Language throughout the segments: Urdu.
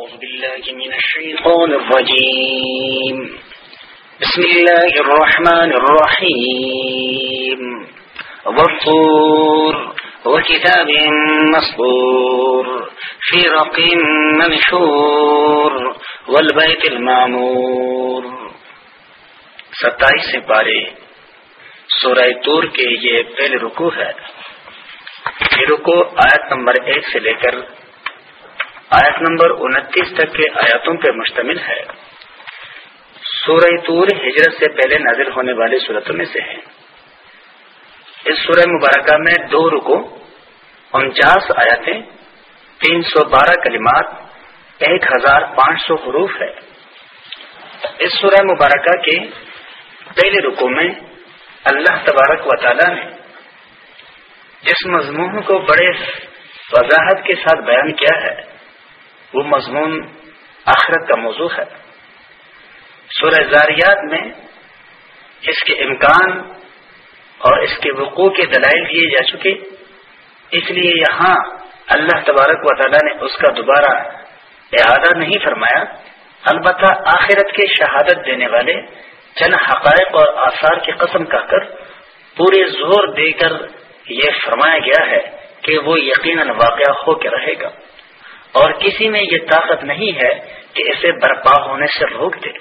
أعوذ بالله من الشيطان الرجيم. بسم الله الرحمن الرحيم. والطور وكتاب مسطور في رق منشور والبيت المعمور. ستائیس پارے، سورہ تور کے یہ پہلے رکو ہے۔ یہ رکو آیت نمبر ایک سے لے کر آیت نمبر انتیس تک کے آیاتوں پر مشتمل ہے۔ سورہ تور ہجرت سے پہلے نازل ہونے والی صورتوں میں سے ہے۔ اس سورہ مبارکہ میں دو رکو، انچاس آیاتیں تین سو بارہ کلمات، ایک ہزار پانچ سو حروف ہے۔ اس سورہ مبارکہ کے پہلے رکو میں اللہ تبارک و تعالی نے جس مضمون کو بڑے وضاحت کے ساتھ بیان کیا ہے۔ وہ مضمون آخرت کا موضوع ہے۔ سورہ زاریات میں اس کے امکان اور اس کے وقوع کے دلائل دیے جا چکے۔ اس لیے یہاں اللہ تبارک و تعالیٰ نے اس کا دوبارہ اعادہ نہیں فرمایا۔ البتہ آخرت کے شہادت دینے والے چند حقائق اور آثار کی قسم کہہ کر پورے زور دے کر یہ فرمایا گیا ہے کہ وہ یقیناً واقعہ ہو کے رہے گا۔ اور کسی میں یہ طاقت نہیں ہے کہ اسے برپا ہونے سے روک دے۔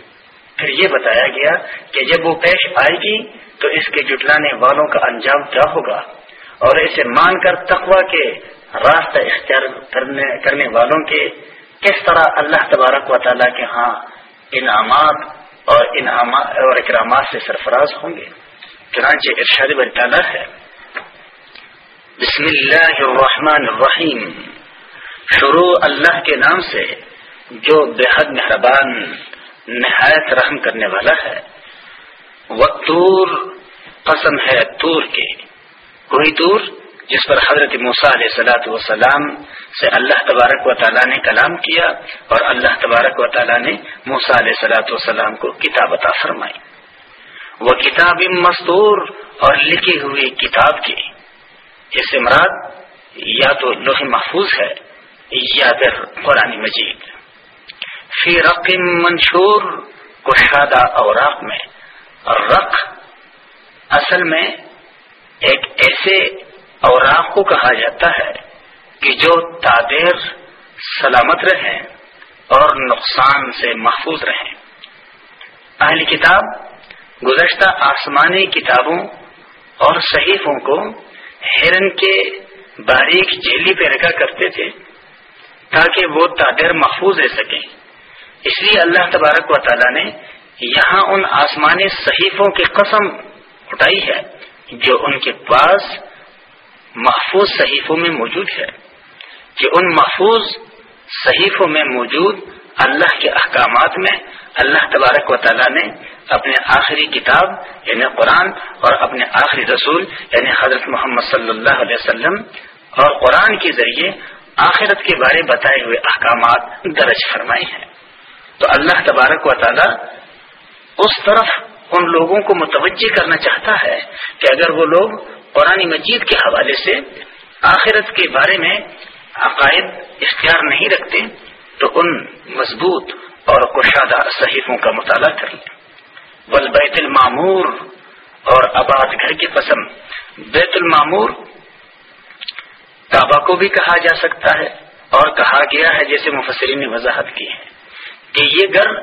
پھر یہ بتایا گیا کہ جب وہ پیش آئے گی تو اس کے جٹلانے والوں کا انجام کیا ہوگا اور اسے مان کر تقوا کے راستہ اختیار کرنے والوں کے کس طرح اللہ تبارک و تعالیٰ کے ہاں انعامات اور انعامات اور اکرامات سے سرفراز ہوں گے۔ چنانچہ ارشاد تعالیٰ ہے۔ بسم اللہ الرحمن الرحیم۔ شروع اللہ کے نام سے جو بے حد مہربان نہایت رحم کرنے والا ہے، وہ تور قسم ہے تور کے۔ وہی تور جس پر حضرت علیہ سلاۃ وسلام سے اللہ تبارک و تعالیٰ نے کلام کیا اور اللہ تبارک و تعالیٰ نے موسا علیہ سلاۃ وسلام کو کتاب عطا فرمائی۔ وہ کتاب مستور اور لکھی ہوئی کتاب کی اس سے مراد یا تو لوہ محفوظ ہے یا قرآن مجید۔ فی رقم منشور کشادہ اوراق میں۔ رق اصل میں ایک ایسے اوراق کو کہا جاتا ہے کہ جو تعدیر سلامت رہیں اور نقصان سے محفوظ رہیں۔ اہلی کتاب گزشتہ آسمانی کتابوں اور صحیفوں کو ہرن کے باریک جیلی پہ رکھا کرتے تھے۔ تاکہ وہ تعدیر محفوظ رہ سکیں۔ اس لیے اللہ تبارک و تعالی نے یہاں ان آسمانی صحیفوں کی قسم اٹھائی ہے جو ان کے پاس محفوظ صحیفوں میں موجود ہے، کہ ان محفوظ صحیفوں میں موجود اللہ کے احکامات میں اللہ تبارک و تعالیٰ نے اپنے آخری کتاب یعنی قرآن، اور اپنے آخری رسول یعنی حضرت محمد صلی اللہ علیہ وسلم، اور قرآن کے ذریعے آخرت کے بارے بتائے ہوئے احکامات درج فرمائے ہیں۔ تو اللہ تبارک و تعالی اس طرف ان لوگوں کو متوجہ کرنا چاہتا ہے کہ اگر وہ لوگ قرآن مجید کے حوالے سے آخرت کے بارے میں عقائد اختیار نہیں رکھتے، تو ان مضبوط اور کشادہ صحیفوں کا مطالعہ کر لیں۔ بل بیت المامور اور آباد گھر کی قسم، بیت المامور کعبہ کو بھی کہا جا سکتا ہے اور کہا گیا ہے جیسے مفسرین نے وضاحت کی ہے کہ یہ گھر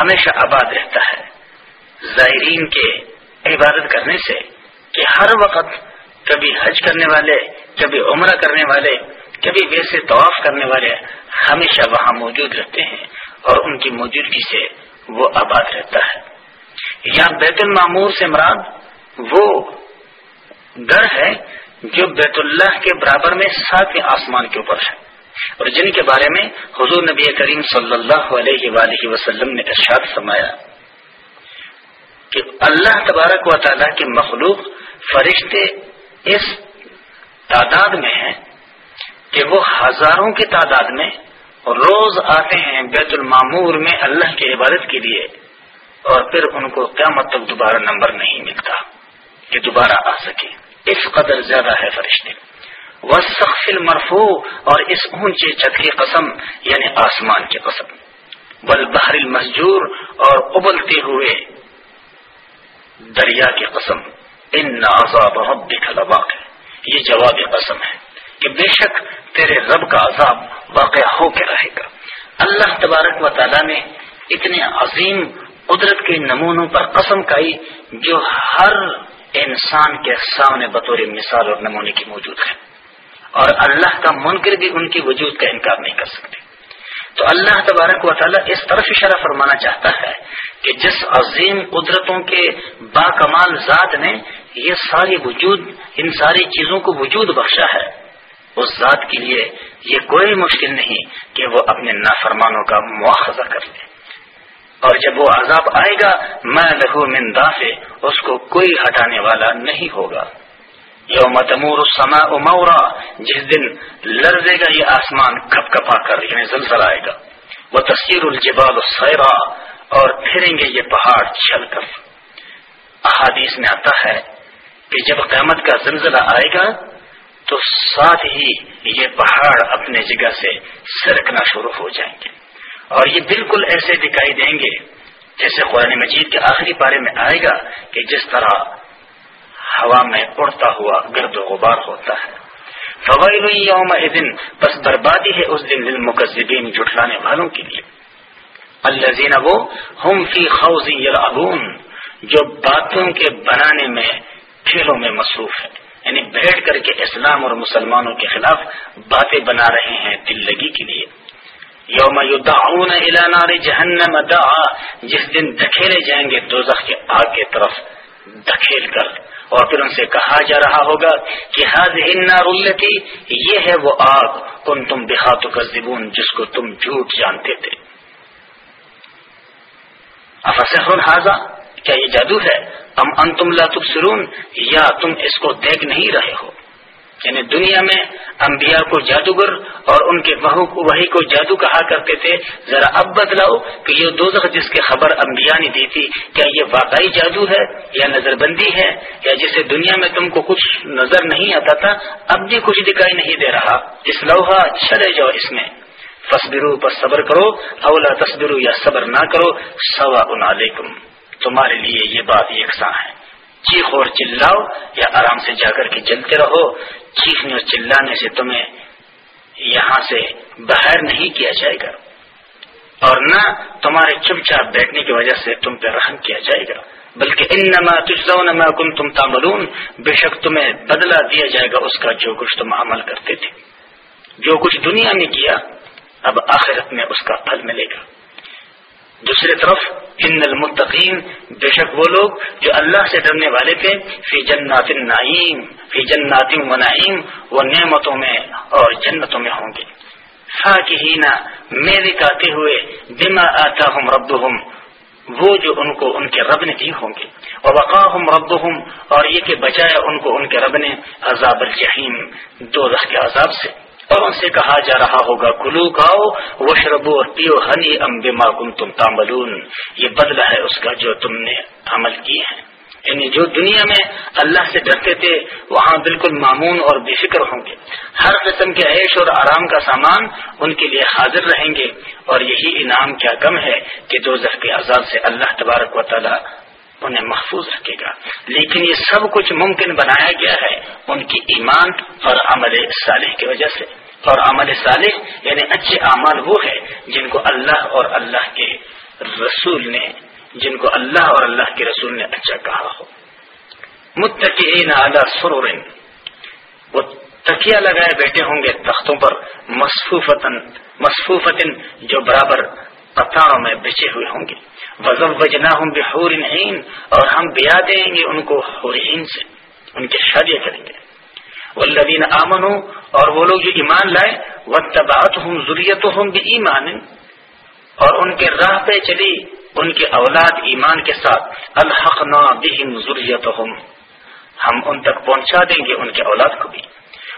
ہمیشہ آباد رہتا ہے۔ زائرین کے عبادت کرنے سے کہ ہر وقت کبھی حج کرنے والے، کبھی عمرہ کرنے والے، کبھی ویسے طواف کرنے والے ہمیشہ وہاں موجود رہتے ہیں اور ان کی موجودگی سے وہ آباد رہتا ہے۔ یا بیت المامور سے مراد وہ گھر ہے جو بیت اللہ کے برابر میں ساتویں آسمان کے اوپر ہے۔ اور جن کے بارے میں حضور نبی کریم صلی اللہ علیہ وآلہ وسلم نے ارشاد فرمایا کہ اللہ تبارک و تعالیٰ کی مخلوق فرشتے اس تعداد میں ہیں کہ وہ ہزاروں کی تعداد میں روز آتے ہیں بیت المامور میں اللہ کی عبادت کے لیے اور پھر ان کو کیا مطلب دوبارہ نمبر نہیں ملتا کہ دوبارہ آ سکے۔ اس قدر زیادہ ہے فرشتے۔ وہ سخل مرفو اور اس اونچے چھت کی قسم یعنی آسمان کی قسم۔ بل بحر المسجور، اور ابلتے ہوئے دریا کی قسم۔ ان عذاب ربک لواقع۔ یہ جواب قسم ہے کہ بے شک تیرے رب کا عذاب واقع ہو کے رہے گا۔ اللہ تبارک و تعالی نے اتنے عظیم قدرت کے نمونوں پر قسم کائی جو ہر انسان کے سامنے بطور مثال اور نمونے کی موجود ہے اور اللہ کا منکر بھی ان کی وجود کا انکار نہیں کر سکتے۔ تو اللہ تبارک و تعالیٰ اس طرف اشارہ فرمانا چاہتا ہے کہ جس عظیم قدرتوں کے با کمال ذات نے یہ ساری وجود، ان ساری چیزوں کو وجود بخشا ہے، اس ذات کے لیے یہ کوئی مشکل نہیں کہ وہ اپنے نافرمانوں کا مواخذہ کر لے۔ اور جب وہ عذاب آئے گا میں لہو مندا سے اس کو کوئی ہٹانے والا نہیں ہوگا۔ یوم تمور سما مورا، جس دن لرزے گا یہ آسمان کپ کپا کر یعنی زلزلہ آئے گا۔ وہ تصویر الجبال سیرا اور پھریں گے یہ پہاڑ چل کر۔ احادیث میں آتا ہے کہ جب قیامت کا زلزلہ آئے گا، تو ساتھ ہی یہ پہاڑ اپنے جگہ سے سرکنا شروع ہو جائیں گے۔ اور یہ بالکل ایسے دکھائی دیں گے جیسے قرآن مجید کے آخری پارے میں آئے گا کہ جس طرح ہوا میں اڑتا ہوا گرد و غبار ہوتا ہے۔ فوائل یوم دن بس بربادی ہے اس دن للمکذبین جٹلانے والوں کے لیے۔ اللہ زین وہ ہم فی خوزی یلعبون، جو باتوں کے بنانے میں کھیلوں میں مصروف ہے یعنی بیٹھ کر کے اسلام اور مسلمانوں کے خلاف باتیں بنا رہے ہیں دل لگی کے لیے۔ یوم یدعون الى نار جہنم دعا، جس دن دکھیلے جائیں گے دوزخ کے آگ کے طرف دکھیل کر۔ اور پھر ان سے کہا جا رہا ہوگا کہ حاض النار التي، یہ ہے وہ آگ کن تم بہاتو کذبون جس کو تم جھوٹ جانتے تھے۔ افسحر حاضا کیا یہ جادو ہے؟ ام انتم لا تبصرون؟ یا تم اس کو دیکھ نہیں رہے ہو؟ یعنی دنیا میں انبیاء کو جادوگر اور ان کے بہو کو وہی کو جادو کہا کرتے تھے، ذرا اب بدلاؤ کہ یہ دو جس کی خبر انبیاء نے دی تھی، کیا یہ واقعی جادو ہے یا نظر بندی ہے؟ یا جسے دنیا میں تم کو کچھ نظر نہیں آتا تھا، اب بھی کچھ دکھائی نہیں دے رہا۔ اس لوہا چلے جاؤ اس میں۔ فصبرو پر صبر کرو اولا تصبرو یا صبر نہ کرو سوا علیکم۔ تمہارے لیے یہ بات یکساں ہے۔ چیخ اور چلاؤ یا آرام سے جا کر کے جلتے رہو۔ چیخنے اور چلانے سے تمہیں یہاں سے باہر نہیں کیا جائے گا۔ اور نہ تمہارے چپ چاپ بیٹھنے کی وجہ سے تم پہ رحم کیا جائے گا، بلکہ ان نما تجزون کن تم تاملون بے شک تمہیں بدلہ دیا جائے گا اس کا جو کچھ تم عمل کرتے تھے۔ جو کچھ دنیا میں کیا، اب آخرت میں اس کا پھل ملے گا۔ دوسری طرف ان المتقین بے شک وہ لوگ جو اللہ سے ڈرنے والے تھے فی جنات النعیم فی جنات و نعیم وہ نعمتوں میں اور جنتوں میں ہوں گے۔ فاکہین میرے کاتے ہوئے، بما آتاہم ربہم وہ جو ان کو ان کے رب نے دی ہوں گے۔ اور وقاہم ربہم اور یہ کہ بچایا ان کو ان کے رب نے عذاب الجحیم، دو کے عذاب سے۔ اور ان سے کہا جا رہا ہوگا کلو کھاؤ وہ شربو اور پیو ہنی ام بما کم تم تاملون یہ بدلہ ہے اس کا جو تم نے عمل کی ہے یعنی جو دنیا میں اللہ سے ڈرتے تھے، وہاں بالکل معمون اور بے فکر ہوں گے۔ ہر قسم کے عیش اور آرام کا سامان ان کے لیے حاضر رہیں گے۔ اور یہی انعام کیا کم ہے کہ دو کے عذاب سے اللہ تبارک و تعالی انہیں محفوظ رکھے گا۔ لیکن یہ سب کچھ ممکن بنایا گیا ہے ان کی ایمان اور عمل صالح کی وجہ سے۔ اور عمل صالح یعنی اچھے اعمال وہ ہے جن کو اللہ اور اللہ کے رسول نے جن کو اللہ اور اللہ کے رسول نے اچھا کہا ہو۔ متقین اعلی سرور۔ وہ تکیا لگائے بیٹھے ہوں گے تختوں پر مصفوفتن مصفوفتن جو برابر قطاروں میں بچے ہوئے ہوں گے۔ وزم وجنا ہوں بحور اور ہم بیا دیں گے ان کو حورین سے، ان کی شادی کریں گے۔ والذین آمنوا اور وہ لوگ جو ایمان لائے واتبعت ہوں ضروریت ہوں ایمان اور ان کے راہ پہ چلی، ان کے اولاد ایمان کے ساتھ۔ الحق نا بہم ضروریت ہم ان تک پہنچا دیں گے، ان کے اولاد کو بھی۔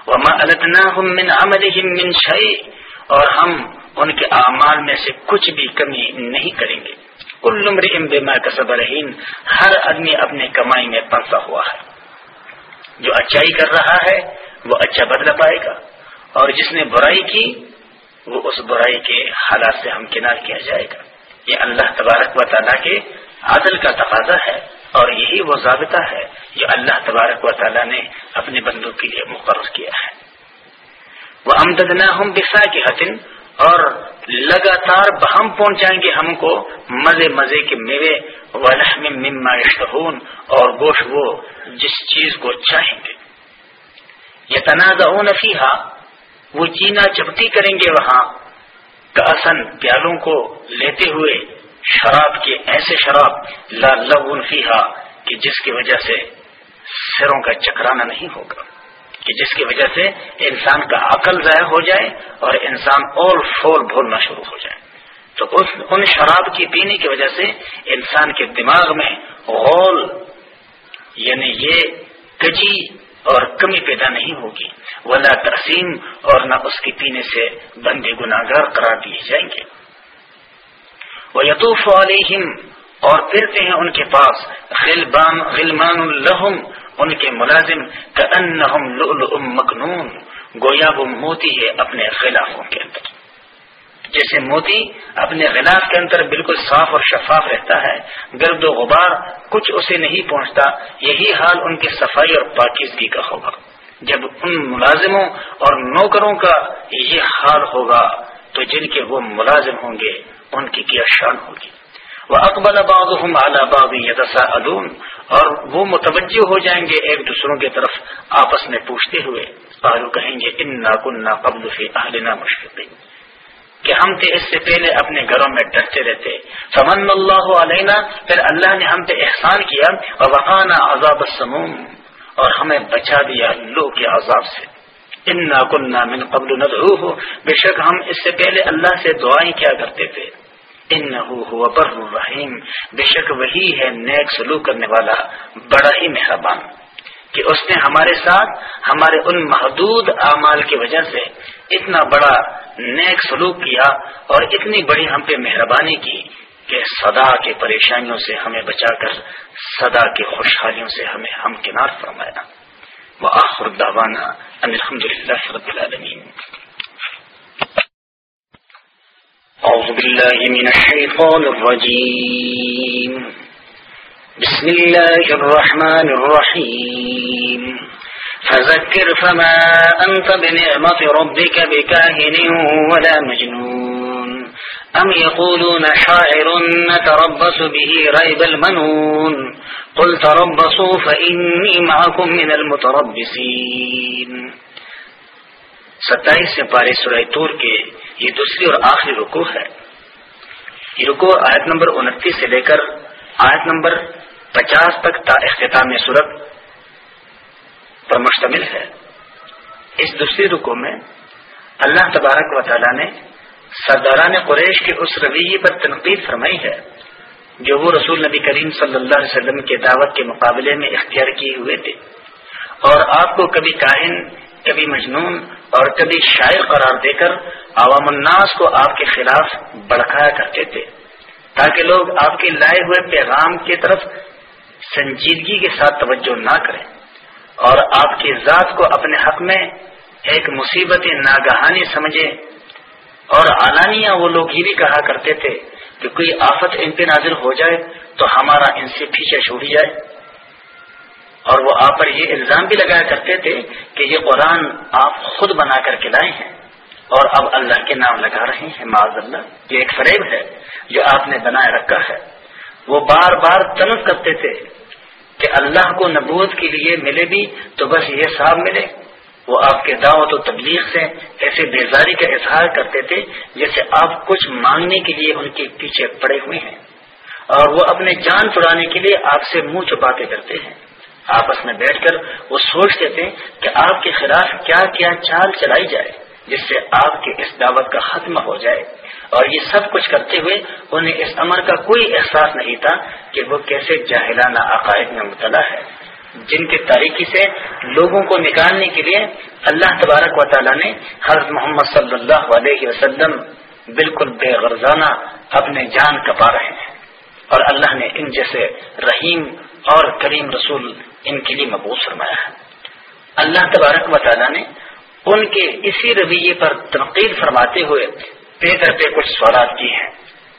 وما التناهم من عملهم من شيء اور ہم ان کے اعمال میں سے کچھ بھی کمی نہیں کریں گے۔ کل بما کسب رہین۔ ہر آدمی اپنے کمائی میں پنسا ہوا ہے۔ جو اچائی کر رہا ہے، وہ اچھا بدلہ پائے گا۔ اور جس نے برائی کی، وہ اس برائی کے حالات سے ہمکنار کیا جائے گا۔ یہ اللہ تبارک و تعالیٰ کے عادل کا تقاضا ہے اور یہی وہ ضابطہ ہے جو اللہ تبارک و تعالیٰ نے اپنے بندوں کے لیے مقرر کیا ہے۔ وہ امدد نہ ہم بسا کے حتن اور لگاتار بہم پہنچائیں گے ہم کو مزے مزے کے میوے مما اشتہون اور گوشت وہ جس چیز کو چاہیں گے۔ یہ تنازع نفیحہ وہ چینا چپتی کریں گے وہاں۔ کاسن پیالوں کو لیتے ہوئے شراب کے ایسے شراب، لا لغن فیحا کہ جس کی وجہ سے سروں کا چکرانا نہیں ہوگا۔ کہ جس کی وجہ سے انسان کا عقل ضائع ہو جائے اور انسان اور فور بھولنا شروع ہو جائے۔ تو ان شراب کی پینے کی وجہ سے انسان کے دماغ میں غول یعنی یہ کجی اور کمی پیدا نہیں ہوگی۔ ولا تقسیم اور نہ اس کے پینے سے بندے گناگار قرار دیے جائیں گے۔ وہ یتوف علیہم اور پھرتے ہیں ان کے پاس۔ غلبان، غلمان الحم ان کے ملازم مکنون، گویا وہ موتی ہے اپنے خلافوں کے اندر۔ جیسے موتی اپنے غلاف کے اندر بالکل صاف اور شفاف رہتا ہے، گرد و غبار کچھ اسے نہیں پہنچتا، یہی حال ان کی صفائی اور پاکیزگی کا ہوگا۔ جب ان ملازموں اور نوکروں کا یہ حال ہوگا، تو جن کے وہ ملازم ہوں گے، ان کی کیا شان ہوگی؟ وہ اکبر آباد اعلی علوم اور وہ متوجہ ہو جائیں گے ایک دوسروں کی طرف آپس میں پوچھتے ہوئے۔ اور کہیں گے ان نا قبل فی اہلنا مشکل کہ ہم تھے اس سے پہلے اپنے گھروں میں ڈرتے رہتے۔ فمن اللہ علینا پھر اللہ نے ہم پہ احسان کیا۔ اور وقانا عذاب السموم اور ہمیں بچا دیا لو کے عذاب سے۔ انا کنہ من قبل ندعوه۔ بے شک ہم اس سے پہلے اللہ سے دعائیں کیا کرتے تھے۔ ان بر الرحیم بے شک وہی ہے نیک سلوک کرنے والا، بڑا ہی مہربان۔ کہ اس نے ہمارے ساتھ، ہمارے ان محدود اعمال کی وجہ سے اتنا بڑا نیک سلوک کیا اور اتنی بڑی ہم پہ مہربانی کی کہ صدا کے پریشانیوں سے ہمیں بچا کر، صدا کی خوشحالیوں سے ہمیں ہم کنار فرمایا۔ وہ آخر داوانا الحمد للہ رب العالمین۔ أعوذ بالله من الشيطان الرجيم. بسم الله الرحمن الرحيم. فذكر فما أنت بنعمة ربك بكاهن ولا مجنون. أم يقولون شاعر نتربص به ريب المنون. قل تربصوا فإني معكم من المتربصين. ستائیس سے پارے سورہ تور کے یہ دوسری اور آخری رکو ہے۔ یہ رکو آیت نمبر انتیس سے لے کر آیت نمبر پچاس تک تا اختتام صورت پر مشتمل ہے۔ اس دوسری رکو میں اللہ تبارک و تعالی نے سرداران قریش کے اس رویے پر تنقید فرمائی ہے، جو وہ رسول نبی کریم صلی اللہ علیہ وسلم کے دعوت کے مقابلے میں اختیار کیے ہوئے تھے۔ اور آپ کو کبھی کاہن کبھی مجنون اور کبھی شاعر قرار دے کر عوام الناس کو آپ کے خلاف بڑکایا کرتے تھے، تاکہ لوگ آپ کے لائے ہوئے پیغام کی طرف سنجیدگی کے ساتھ توجہ نہ کریں اور آپ کی ذات کو اپنے حق میں ایک مصیبت ناگہانی سمجھے اور علانیہ وہ لوگ یہ بھی کہا کرتے تھے کہ کوئی آفت ان پہ نازل ہو جائے تو ہمارا ان سے پیچھے چھوڑی جائے۔ اور وہ آپ پر یہ الزام بھی لگایا کرتے تھے کہ یہ قرآن آپ خود بنا کر کے لائے ہیں اور اب اللہ کے نام لگا رہے ہیں معذ اللہ، یہ ایک فریب ہے جو آپ نے بنائے رکھا ہے۔ وہ بار بار تنف کرتے تھے کہ اللہ کو نبوت کے لیے ملے بھی تو بس یہ صاحب ملے۔ وہ آپ کے دعوت و تبلیغ سے ایسے بیزاری کا اظہار کرتے تھے جیسے آپ کچھ مانگنے کے لیے ان کے پیچھے پڑے ہوئے ہیں۔ اور وہ اپنے جان چھڑانے کے لیے آپ سے منہ چھپاتے کرتے ہیں۔ آپس میں بیٹھ کر وہ سوچتے تھے کہ آپ کے خلاف کیا کیا چال چلائی جائے، جس سے آپ کی اس دعوت کا ختم ہو جائے۔ اور یہ سب کچھ کرتے ہوئے انہیں اس امر کا کوئی احساس نہیں تھا کہ وہ کیسے جاہلانہ عقائد میں مبتلا ہے۔ جن کے تاریخی سے لوگوں کو نکالنے کے لیے اللہ تبارک و تعالیٰ نے حضرت محمد صلی اللہ علیہ وسلم بالکل بے غرضانہ اپنے جان کپا رہے ہیں۔ اور اللہ نے ان جیسے رحیم اور کریم رسول ان کے لیے مبوس فرمایا ہے۔ اللہ تبارک و تعالیٰ نے ان کے اسی رویے پر تنقید فرماتے ہوئے پے کر پہ کچھ سوالات کی ہیں۔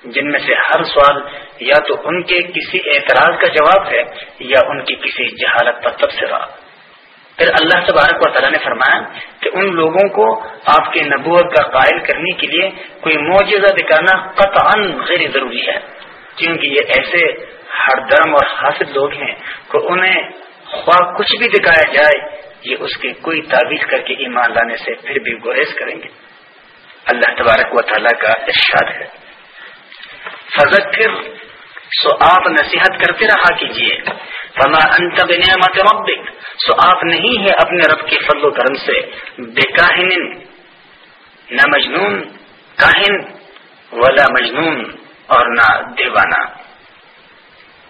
جن میں سے ہر سوال یا تو ان کے کسی اعتراض کا جواب ہے یا ان کی کسی جہالت پر تبصرہ۔ پھر اللہ تبارک و تعالیٰ نے فرمایا کہ ان لوگوں کو آپ کے نبوت کا قائل کرنے کے لیے کوئی معجزہ دکھانا قطعا غیر ضروری ہے۔ کیونکہ یہ ایسے ہر درم اور حاصل لوگ ہیں کہ انہیں خواہ کچھ بھی دکھایا جائے، یہ اس کی کوئی تعویذ کر کے ایمان لانے سے پھر بھی گریز کریں گے۔ اللہ تبارک و تعالیٰ کا ارشاد ہے۔ فضکر سو آپ نصیحت کرتے رہا کیجیے فما انت بنعمت ربک، سو آپ نہیں ہے اپنے رب کے فضل و کرم سے۔ بے کاہن نہ مجنون کاہن، ولا مجنون۔ اور نہ دیوانہ۔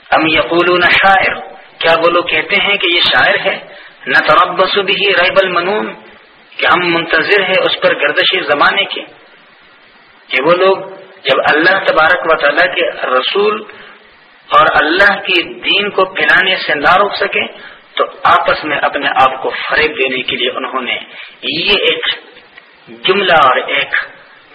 ام یقولون شاعر، کیا وہ لوگ کہتے ہیں کہ یہ شاعر ہے؟ نہ تربص بھی ریب المنون، کہ ہم منتظر ہے اس پر گردش زمانے کے کہ وہ لوگ جب اللہ تبارک و تعالیٰ کے رسول اور اللہ کی دین کو پھیلانے سے نہ روک سکے، تو آپس میں اپنے آپ کو فریب دینے کے لیے انہوں نے یہ ایک جملہ اور ایک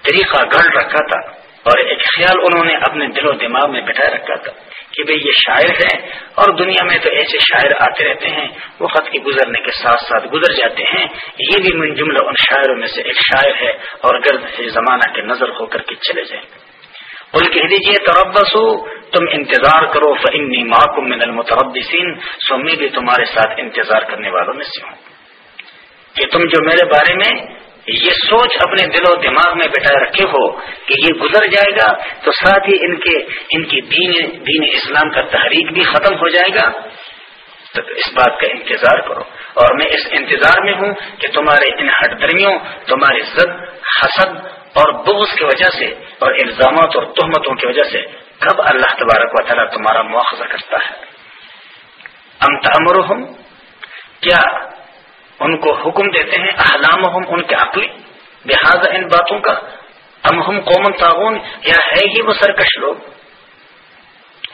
طریقہ گڑ رکھا تھا۔ اور ایک خیال انہوں نے اپنے دل و دماغ میں بٹھائے رکھا تھا کہ بھئی یہ شاعر ہے اور دنیا میں تو ایسے شاعر آتے رہتے ہیں وہ خط کے گزرنے کے ساتھ ساتھ گزر جاتے ہیں۔ یہ بھی من جملہ ان شاعروں میں سے ایک شاعر ہے اور گرد سے زمانہ کے نظر ہو کر کے چلے جائیں۔ بول کہہ دیجیے تربس تم انتظار کرو فنی محکم من المتربسین سو میں بھی تمہارے ساتھ انتظار کرنے والوں میں سے ہوں۔ کہ تم جو میرے بارے میں یہ سوچ اپنے دل و دماغ میں بٹھائے رکھے ہو کہ یہ گزر جائے گا، تو ساتھ ہی ان کے ان کی دین دین اسلام کا تحریک بھی ختم ہو جائے گا۔ تو اس بات کا انتظار کرو۔ اور میں اس انتظار میں ہوں کہ تمہارے ان ہٹ درمیوں تمہاری زد حسد اور بغض کی وجہ سے اور الزامات اور تہمتوں کی وجہ سے کب اللہ تبارک و تعالیٰ تمہارا مواخذہ کرتا ہے۔ ام تمر کیا ان کو حکم دیتے ہیں احلام ہم ان کے عقلی۔ لہٰذا ان باتوں کا، ام ہم قومن تعاون یا ہے ہی وہ سرکش لوگ۔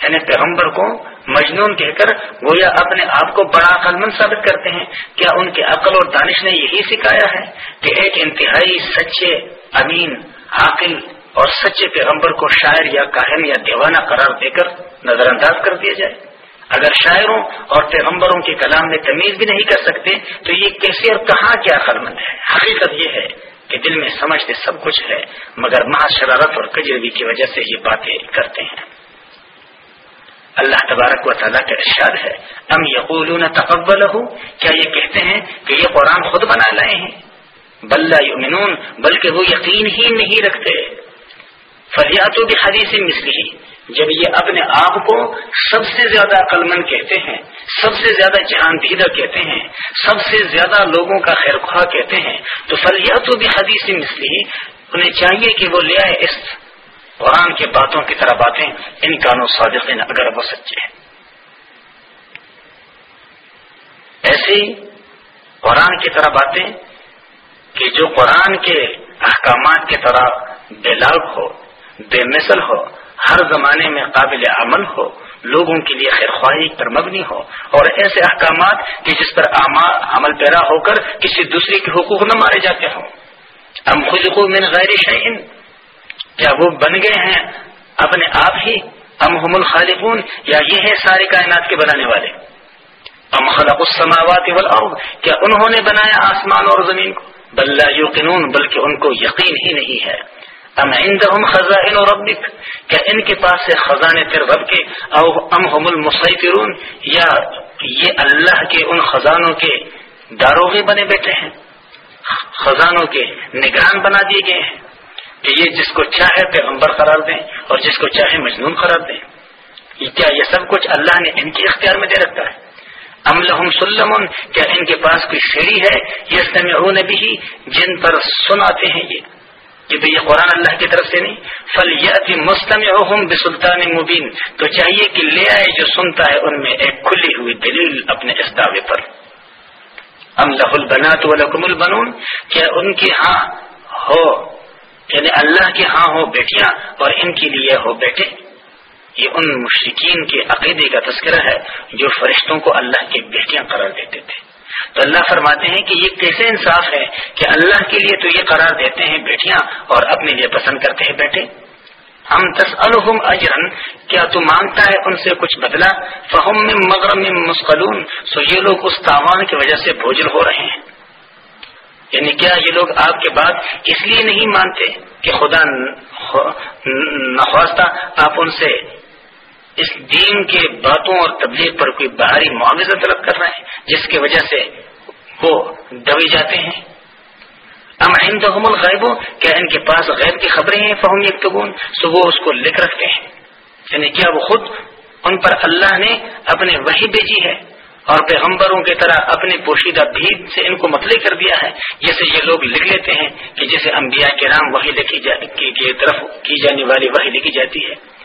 یعنی پیغمبر کو مجنون کہہ کر وہ اپنے آپ کو بڑا عقل مند ثابت کرتے ہیں۔ کیا ان کے عقل اور دانش نے یہی سکھایا ہے کہ ایک انتہائی سچے امین، عاقل اور سچے پیغمبر کو شاعر یا کاہن یا دیوانہ قرار دے کر نظر انداز کر دیا جائے؟ اگر شاعروں اور پیغمبروں کے کلام میں تمیز بھی نہیں کر سکتے، تو یہ کیسے اور کہاں کیا عقل مند ہے؟ حقیقت یہ ہے کہ دل میں سمجھتے سب کچھ ہے، مگر مہا شرارت اور کجروی کی وجہ سے یہ باتیں کرتے ہیں۔ اللہ تبارک و تعالیٰ کا ارشاد ہے، ام یقولون تقبل کیا یہ کہتے ہیں کہ یہ قرآن خود بنا لائے ہیں؟ بلّہ یؤمنون، بلکہ وہ یقین ہی نہیں رکھتے۔ فریاتوں بھی حدیث مثلی جب یہ اپنے آپ کو سب سے زیادہ عقل مند کہتے ہیں، سب سے زیادہ جہان دیدہ کہتے ہیں، سب سے زیادہ لوگوں کا خیر خواہ کہتے ہیں، تو فلیاتوں بھی حدیث مثلی انہیں چاہیے کہ وہ لے آئے اس قرآن کے باتوں کی طرح باتیں ان کانوں صادقین اگر وہ سچے ہیں۔ ایسی قرآن کی طرح باتیں کہ جو قرآن کے احکامات کی طرح بے لاگ ہو، بے مثل ہو ہر زمانے میں قابل عمل ہو، لوگوں کے لیے خیر خواہی پر مبنی ہو، اور ایسے احکامات کہ جس پر عمل پیرا ہو کر کسی دوسرے کے حقوق نہ مارے جاتے ہوں۔ ہم خود من غیر شعین کیا وہ بن گئے ہیں اپنے آپ ہی؟ ام ہم الخالفون یا یہ ہے سارے کائنات کے بنانے والے؟ ام خلق السماوات والارض، کیا انہوں نے بنایا آسمان اور زمین کو؟ بلّہ یوقنون، بلکہ ان کو یقین ہی نہیں ہے۔ ام عندهم خزائن ربک، کیا ان کے پاس سے خزانے تر رب کے او ام هم المسیطرون، یا یہ اللہ کے ان خزانوں کے داروغے بنے بیٹھے ہیں، خزانوں کے نگران بنا دیے گئے ہیں، کہ یہ جس کو چاہے پیغمبر قرار دیں اور جس کو چاہے مجنون قرار دیں۔ کیا یہ سب کچھ اللہ نے ان کے اختیار میں دے رکھا ہے؟ ام لہم سلم کیا ان کے پاس کوئی سیڑھی ہے؟ یہ سمع بھی جن پر سناتے ہیں یہ۔ کہ یہ قرآن اللہ کی طرف سے نہیں فل یہ مستم بسلطان مبین تو چاہیے کہ لے آئے جو سنتا ہے ان میں ایک کھلی ہوئی دلیل اپنے اس دعوے پر۔ ام لہ البنات ولکم البنون۔ کیا ان کی ہاں ہو یعنی اللہ کے ہاں ہو بیٹیاں اور ان کے لیے ہو بیٹے۔ یہ ان مشرقین کے عقیدے کا تذکرہ ہے جو فرشتوں کو اللہ کی بیٹیاں قرار دیتے تھے۔ تو اللہ فرماتے ہیں کہ یہ کیسے انصاف ہے کہ اللہ کے لیے تو یہ قرار دیتے ہیں بیٹیاں اور اپنے لیے پسند کرتے ہیں بیٹے؟ ہم تس الحم اجرن کیا تو مانگتا ہے ان سے کچھ بدلا فہم میں مغرم میں مسقلون، سو یہ لوگ اس تاوان کی وجہ سے بوجھل ہو رہے ہیں۔ یعنی کیا یہ لوگ آپ کے بات اس لیے نہیں مانتے کہ خدا نخواستہ آپ ان سے اس دین کے باتوں اور تبلیغ پر کوئی باہری معاوضہ طلب کر رہے ہیں جس کی وجہ سے وہ دبی جاتے ہیں؟ ام عندهم الغیب؟ کیا ان کے پاس غیب کی خبریں ہیں؟ فہم یکتبون۔ سو وہ اس کو لکھ رکھتے ہیں۔ یعنی کیا وہ خود ان پر اللہ نے اپنے وہی بھیجی ہے اور پیغمبروں کی طرح اپنے پوشیدہ بھید سے ان کو مطلع کر دیا ہے؟ جیسے یہ لوگ لکھ لیتے ہیں کہ جسے انبیاء کے نام وہی لکھی جا کی طرف کی جانے والی وہی لکھی جاتی ہے۔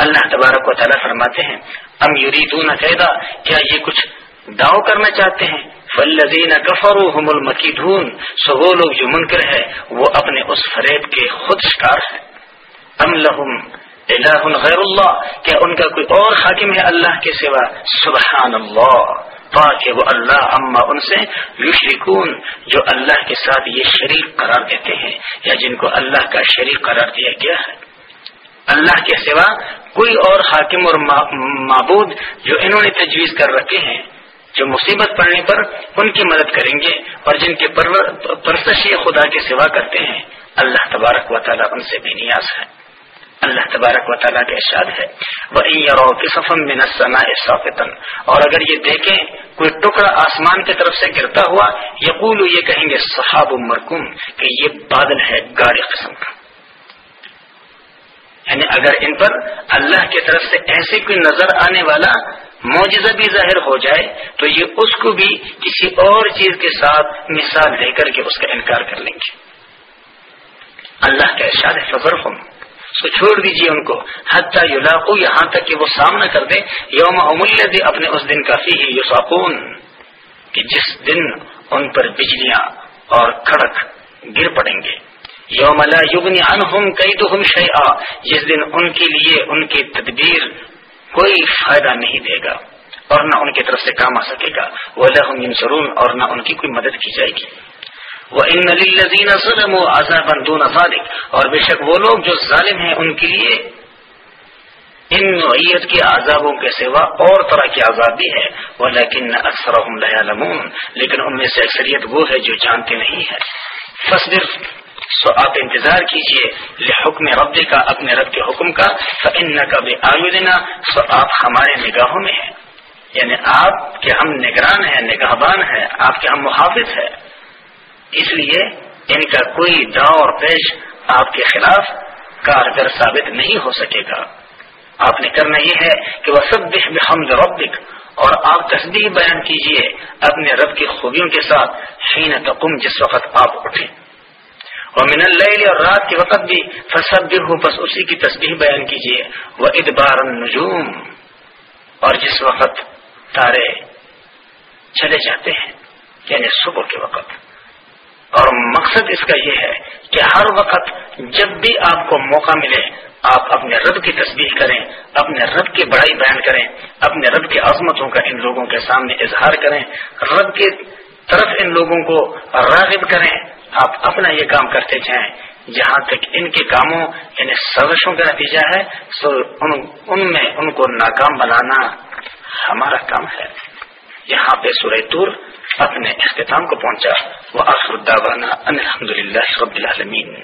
اللہ تبارک و تعالیٰ فرماتے ہیں، ام یریدون قیدا، کیا یہ کچھ داؤ کرنا چاہتے ہیں؟ فلزین کفر المکی دھون سو وہ لوگ جو منکر ہے وہ اپنے اس فریب کے خود شکار ہے ام لہم الہ غیر اللہ، کیا ان کا کوئی اور حاکم ہے اللہ کے سوا؟ سبحان اللہ پاک ہے وہ اللہ، اما ان سے یشرکون، جو اللہ کے ساتھ یہ شریک قرار دیتے ہیں، یا جن کو اللہ کا شریک قرار دیا گیا ہے۔ اللہ کے سوا کوئی اور حاکم اور معبود جو انہوں نے تجویز کر رکھے ہیں، جو مصیبت پڑنے پر ان کی مدد کریں گے اور جن کے پرسش خدا کے سوا کرتے ہیں، اللہ تبارک و تعالیٰ ان سے بھی نیاز ہے۔ اللہ تبارک و تعالیٰ کا ارشاد ہے۔ اور اگر یہ دیکھیں، کوئی ٹکڑا آسمان کی طرف سے گرتا ہوا یقول یہ کہیں گے صحاب مرکم کہ یہ بادل ہے گاڑی قسم کا۔ یعنی اگر ان پر اللہ کی طرف سے ایسے کوئی نظر آنے والا معجزہ بھی ظاہر ہو جائے، تو یہ اس کو بھی کسی اور چیز کے ساتھ مثال دے کر کے اس کا انکار کر لیں گے۔ اللہ کا ارشاد ہے فضر تو چھوڑ دیجیے ان کو۔ حتیٰ یلاقو یہاں تک کہ وہ سامنا کر دے یوم املیہ دے اپنے اس دن کافی ہی یوساکون کہ جس دن ان پر بجلیاں اور کڑک گر پڑیں گے۔ یوم لا یغنی عنہم کیدہم شیئا، جس دن ان کے لیے ان کی تدبیر کوئی فائدہ نہیں دے گا اور نہ ان کی طرف سے کام آ سکے گا۔ وہ لہم ینصرون اور نہ ان کی کوئی مدد کی جائے گی۔ وہ ان لذین ظلم و دون اور بے شک وہ لوگ جو ظالم ہیں ان کے لیے ان نوعیت کے عذابوں کے سوا اور طرح کے عذاب بھی ہے وہ لیکن اکثر لیکن ان میں سے اکثریت وہ ہے جو جانتے نہیں ہے فصر سو آپ انتظار کیجیے حکم رب کا اپنے رب کے حکم کا فن کا بے آلو دینا سو آپ ہمارے نگاہوں میں ہیں۔ یعنی آپ کے ہم نگران ہیں، نگہبان ہیں، آپ کے ہم محافظ ہیں۔ اس لیے ان کا کوئی داؤ اور پیش آپ کے خلاف کارگر ثابت نہیں ہو سکے گا۔ آپ نے کرنا یہ ہے کہ وہ سب بحمد ربک، اور آپ تصدیق بیان کیجیے اپنے رب کی خوبیوں کے ساتھ حین تقم، جس وقت آپ اٹھے اور من اللیل اور رات کے وقت بھی فسب بھی ہو بس اسی کی تصدیح بیان کیجیے وہ ادبار النجوم۔ اور جس وقت تارے چلے جاتے ہیں یعنی صبح کے وقت۔ اور مقصد اس کا یہ ہے کہ ہر وقت جب بھی آپ کو موقع ملے، آپ اپنے رب کی تصویر کریں، اپنے رب کی بڑائی بیان کریں، اپنے رب کی عظمتوں کا ان لوگوں کے سامنے اظہار کریں، رب کی طرف ان لوگوں کو راغب کریں آپ اپنا یہ کام کرتے جائیں۔ جہاں تک ان کے کاموں یعنی سازشوں کا نتیجہ ہے۔ سو ان ان میں ان کو ناکام بنانا ہمارا کام ہے۔ یہاں پہ سورہ تور اپنے اختتام کو پہنچا۔ وہ الحمد للہ رب العالمین۔